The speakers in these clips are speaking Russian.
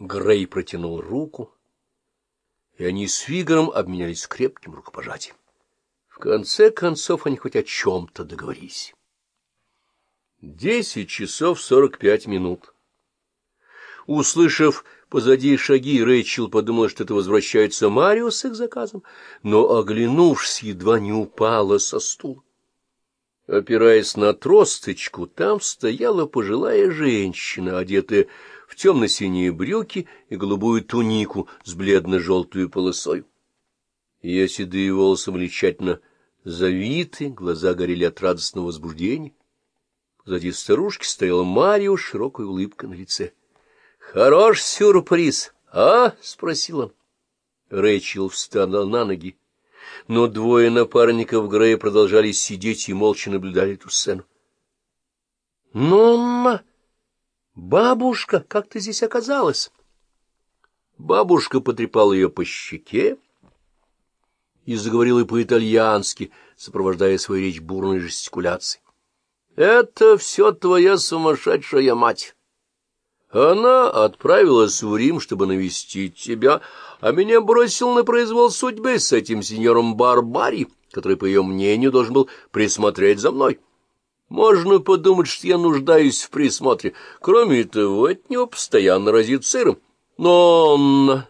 Грей протянул руку, и они с Вигором обменялись крепким рукопожатием. В конце концов они хоть о чем-то договорились. Десять часов сорок пять минут. Услышав позади шаги, Рэйчел подумала, что это возвращается Марио с их заказом, но, оглянувшись, едва не упала со стула. Опираясь на тросточку, там стояла пожилая женщина, одетая в темно-синие брюки и голубую тунику с бледно-желтую полосой. Ее седые волосы влечательно завиты, глаза горели от радостного возбуждения. Сзади старушки стояла Марио широкой улыбкой на лице. — Хорош сюрприз, а? — спросил он. Рэйчел встала на ноги но двое напарников Грея продолжали сидеть и молча наблюдали эту сцену. — Нонна! Бабушка, как ты здесь оказалась? Бабушка потрепала ее по щеке и заговорила по-итальянски, сопровождая свою речь бурной жестикуляцией. — Это все твоя сумасшедшая мать. Она отправилась в Рим, чтобы навестить тебя, а меня бросил на произвол судьбы с этим сеньором Барбари, который, по ее мнению, должен был присмотреть за мной. Можно подумать, что я нуждаюсь в присмотре. Кроме того, от него постоянно разит сыром. Но он...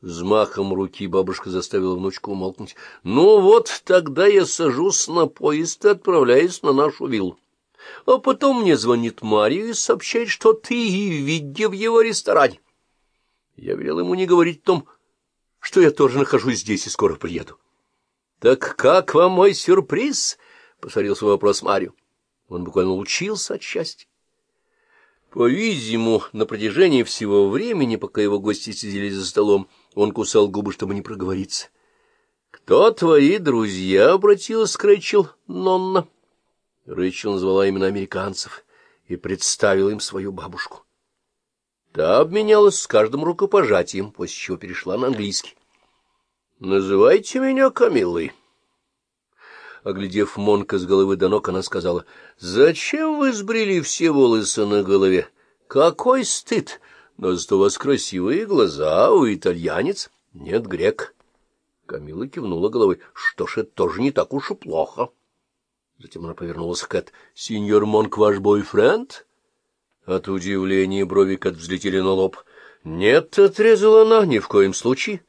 Взмахом руки бабушка заставила внучку умолкнуть. «Ну вот, тогда я сажусь на поезд и отправляюсь на нашу виллу. А потом мне звонит Мария и сообщает, что ты и видя в его ресторане. Я велел ему не говорить о том, что я тоже нахожусь здесь и скоро приеду. — Так как вам мой сюрприз? — повторил свой вопрос Марию. Он буквально учился от счастья. По-видимому, на протяжении всего времени, пока его гости сидели за столом, он кусал губы, чтобы не проговориться. — Кто твои друзья? — обратилась к Рэйчел Нонна. Рэйчел назвала имена американцев и представила им свою бабушку. Та обменялась с каждым рукопожатием, после чего перешла на английский. — Называйте меня Камиллой. Оглядев Монка с головы до ног, она сказала, — Зачем вы сбрили все волосы на голове? Какой стыд! Но зато у вас красивые глаза, у итальянец. Нет, грек. Камила кивнула головой. — Что ж, это тоже не так уж и плохо. Затем она повернулась к Кэт. — Сеньор Монк ваш бойфренд? — от удивления брови Кат взлетели на лоб. — Нет, — отрезала она, — ни в коем случае.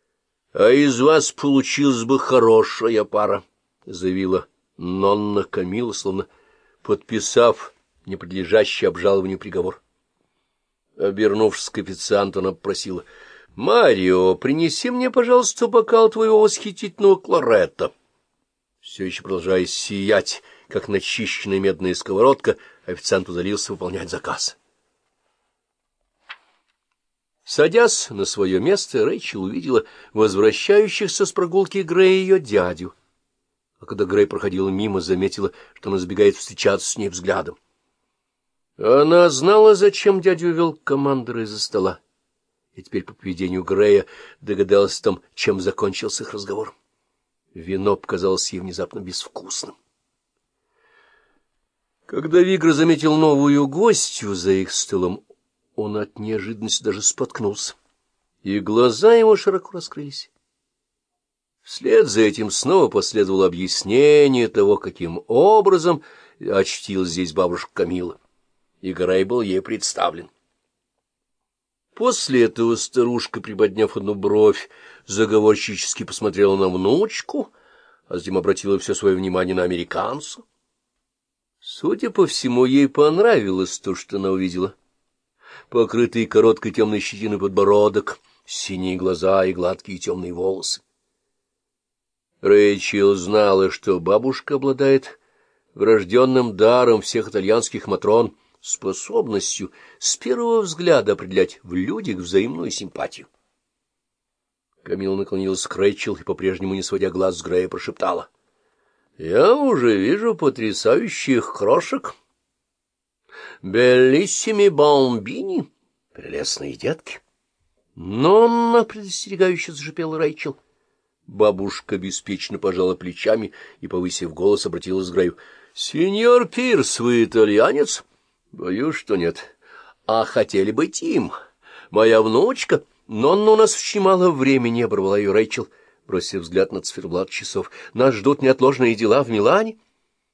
— А из вас получилась бы хорошая пара, — заявила Нонна Камила, словно подписав неподлежащий обжалованию приговор. Обернувшись к официанту, она попросила. — Марио, принеси мне, пожалуйста, бокал твоего восхитительного кларета. Все еще продолжая сиять, как начищенная медная сковородка, — Официант удалился выполнять заказ. Садясь на свое место, Рэйчел увидела возвращающихся с прогулки Грея ее дядю. А когда Грей проходил мимо, заметила, что он избегает встречаться с ней взглядом. Она знала, зачем дядю вел командора из-за стола, и теперь по поведению Грея догадалась о том, чем закончился их разговор. Вино показалось ей внезапно безвкусным. Когда Вигр заметил новую гостью за их столом, он от неожиданности даже споткнулся, и глаза его широко раскрылись. Вслед за этим снова последовало объяснение того, каким образом очтил здесь бабушка Камила, и Грей был ей представлен. После этого старушка, приподняв одну бровь, заговорщически посмотрела на внучку, а затем обратила все свое внимание на американца. Судя по всему, ей понравилось то, что она увидела. Покрытый короткой темной щетиной подбородок, синие глаза и гладкие темные волосы. Рэйчел знала, что бабушка обладает врожденным даром всех итальянских матрон, способностью с первого взгляда определять в людях взаимную симпатию. Камила наклонилась к Рэйчел и, по-прежнему не сводя глаз с Грея, прошептала — я уже вижу потрясающих крошек. Белиссими бомбини, прелестные детки. Но на предостерегающе зашипел Рэйчел. Бабушка беспечно пожала плечами и, повысив голос, обратилась к Грею. — Сеньор Пирс, вы итальянец? — Боюсь, что нет. — А хотели быть им? моя внучка. Но у нас очень мало времени, — оборвала ее Рэйчел, бросив взгляд на циферблат часов. Нас ждут неотложные дела в Милане.